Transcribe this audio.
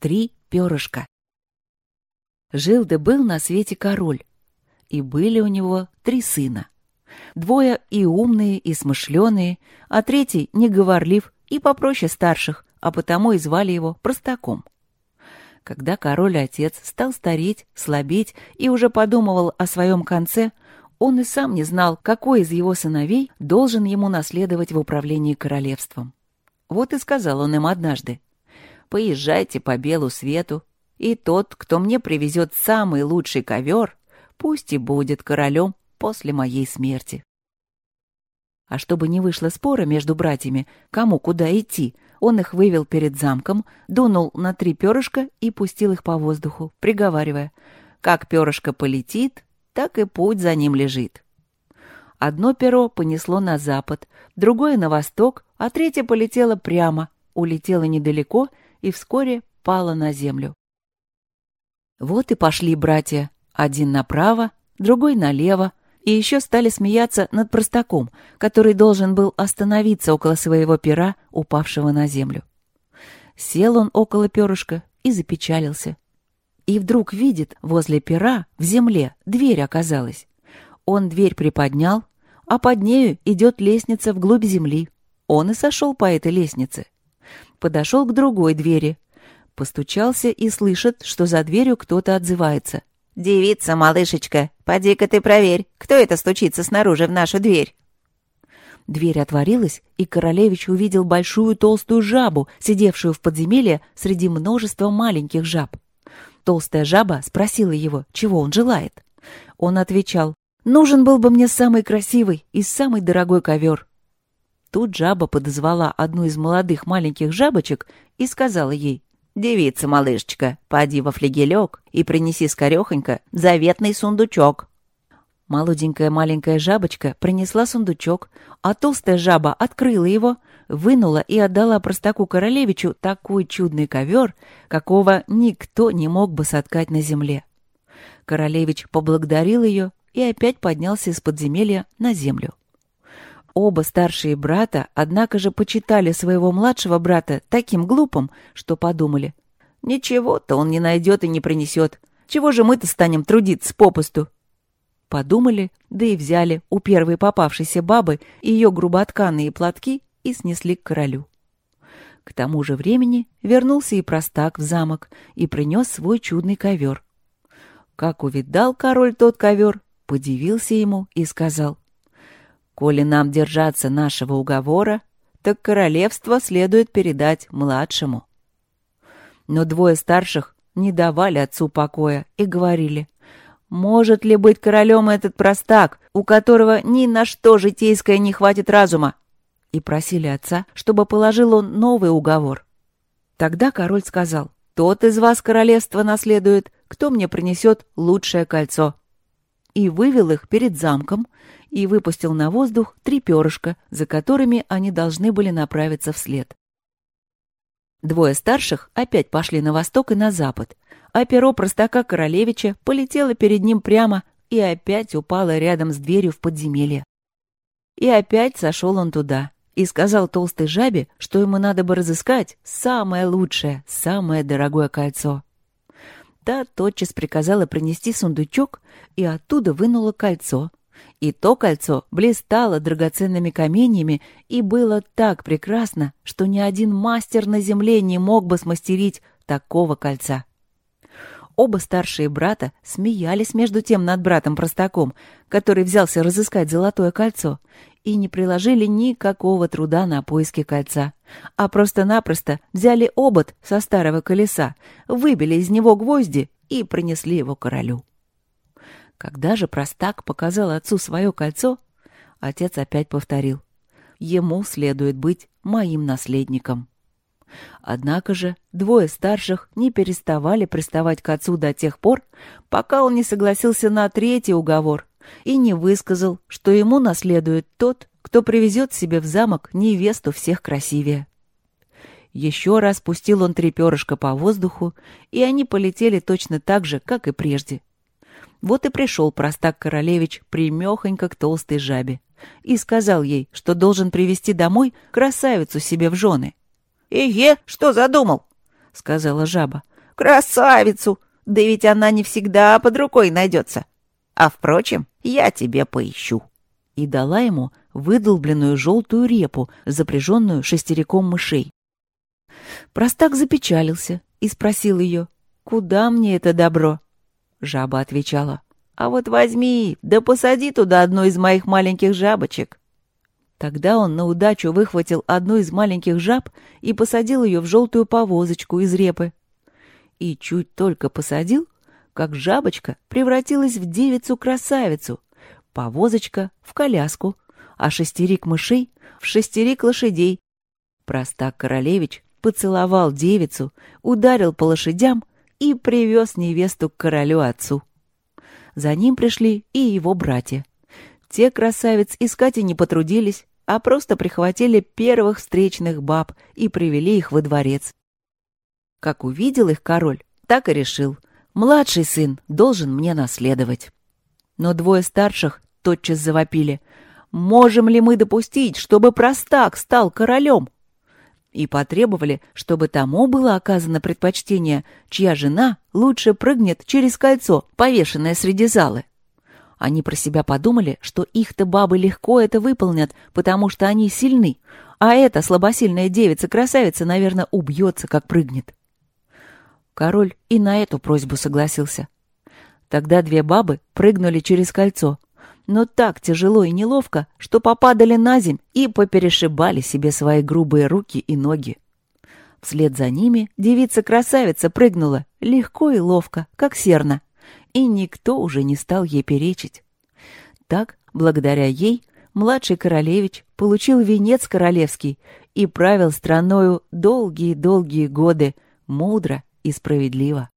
Три перышка. Жил да был на свете король, и были у него три сына. Двое и умные, и смышленые, а третий неговорлив и попроще старших, а потому и звали его Простаком. Когда король-отец стал стареть, слабеть и уже подумывал о своем конце, он и сам не знал, какой из его сыновей должен ему наследовать в управлении королевством. Вот и сказал он им однажды, «Поезжайте по белу свету, и тот, кто мне привезет самый лучший ковер, пусть и будет королем после моей смерти». А чтобы не вышло спора между братьями, кому куда идти, он их вывел перед замком, дунул на три перышка и пустил их по воздуху, приговаривая, «Как перышко полетит, так и путь за ним лежит». Одно перо понесло на запад, другое — на восток, а третье полетело прямо, улетело недалеко и вскоре пало на землю. Вот и пошли братья, один направо, другой налево, и еще стали смеяться над простаком, который должен был остановиться около своего пера, упавшего на землю. Сел он около перышка и запечалился. И вдруг видит, возле пера, в земле, дверь оказалась. Он дверь приподнял, а под нею идет лестница вглубь земли. Он и сошел по этой лестнице. Подошел к другой двери. Постучался и слышит, что за дверью кто-то отзывается. «Девица, малышечка, поди-ка ты проверь, кто это стучится снаружи в нашу дверь?» Дверь отворилась, и королевич увидел большую толстую жабу, сидевшую в подземелье среди множества маленьких жаб. Толстая жаба спросила его, чего он желает. Он отвечал, «Нужен был бы мне самый красивый и самый дорогой ковер». Тут жаба подозвала одну из молодых маленьких жабочек и сказала ей, «Девица, малышечка, поди во флегелек и принеси скорехонько заветный сундучок». Молоденькая маленькая жабочка принесла сундучок, а толстая жаба открыла его, вынула и отдала простаку-королевичу такой чудный ковер, какого никто не мог бы соткать на земле. Королевич поблагодарил ее и опять поднялся из подземелья на землю. Оба старшие брата, однако же, почитали своего младшего брата таким глупым, что подумали. «Ничего-то он не найдет и не принесет. Чего же мы-то станем трудиться попусту?» Подумали, да и взяли у первой попавшейся бабы ее груботканные платки и снесли к королю. К тому же времени вернулся и простак в замок и принес свой чудный ковер. Как увидал король тот ковер, подивился ему и сказал, Коли нам держаться нашего уговора, так королевство следует передать младшему. Но двое старших не давали отцу покоя и говорили, может ли быть королем этот простак, у которого ни на что житейское не хватит разума? И просили отца, чтобы положил он новый уговор. Тогда король сказал, тот из вас королевство наследует, кто мне принесет лучшее кольцо. И вывел их перед замком, и выпустил на воздух три перышка, за которыми они должны были направиться вслед. Двое старших опять пошли на восток и на запад, а перо простака королевича полетело перед ним прямо и опять упало рядом с дверью в подземелье. И опять сошел он туда и сказал толстой жабе, что ему надо бы разыскать самое лучшее, самое дорогое кольцо. Та тотчас приказала принести сундучок и оттуда вынула кольцо, и то кольцо блистало драгоценными каменьями и было так прекрасно, что ни один мастер на земле не мог бы смастерить такого кольца. Оба старшие брата смеялись между тем над братом-простаком, который взялся разыскать золотое кольцо, и не приложили никакого труда на поиски кольца, а просто-напросто взяли обод со старого колеса, выбили из него гвозди и принесли его королю. Когда же простак показал отцу свое кольцо, отец опять повторил. Ему следует быть моим наследником. Однако же двое старших не переставали приставать к отцу до тех пор, пока он не согласился на третий уговор и не высказал, что ему наследует тот, кто привезет себе в замок невесту всех красивее. Еще раз пустил он три перышка по воздуху, и они полетели точно так же, как и прежде. Вот и пришел простак-королевич примехонько к толстой жабе и сказал ей, что должен привести домой красавицу себе в жены. «Эге, что задумал?» — сказала жаба. Красавицу! Да ведь она не всегда под рукой найдется. А, впрочем, я тебе поищу. И дала ему выдолбленную желтую репу, запряженную шестериком мышей. Простак запечалился и спросил ее, «Куда мне это добро?» Жаба отвечала, «А вот возьми, да посади туда одну из моих маленьких жабочек». Тогда он на удачу выхватил одну из маленьких жаб и посадил ее в желтую повозочку из репы. И чуть только посадил, как жабочка превратилась в девицу-красавицу, повозочка — в коляску, а шестерик мышей — в шестерик лошадей. Простак Королевич поцеловал девицу, ударил по лошадям и привез невесту к королю-отцу. За ним пришли и его братья. Те красавиц искать и не потрудились, а просто прихватили первых встречных баб и привели их во дворец. Как увидел их король, так и решил. Младший сын должен мне наследовать. Но двое старших тотчас завопили. «Можем ли мы допустить, чтобы простак стал королем?» И потребовали, чтобы тому было оказано предпочтение, чья жена лучше прыгнет через кольцо, повешенное среди залы. Они про себя подумали, что их-то бабы легко это выполнят, потому что они сильны, а эта слабосильная девица-красавица, наверное, убьется, как прыгнет. Король и на эту просьбу согласился. Тогда две бабы прыгнули через кольцо, но так тяжело и неловко, что попадали на земь и поперешибали себе свои грубые руки и ноги. Вслед за ними девица-красавица прыгнула легко и ловко, как серна, и никто уже не стал ей перечить. Так, благодаря ей, младший королевич получил венец королевский и правил страною долгие-долгие годы, мудро и справедливо.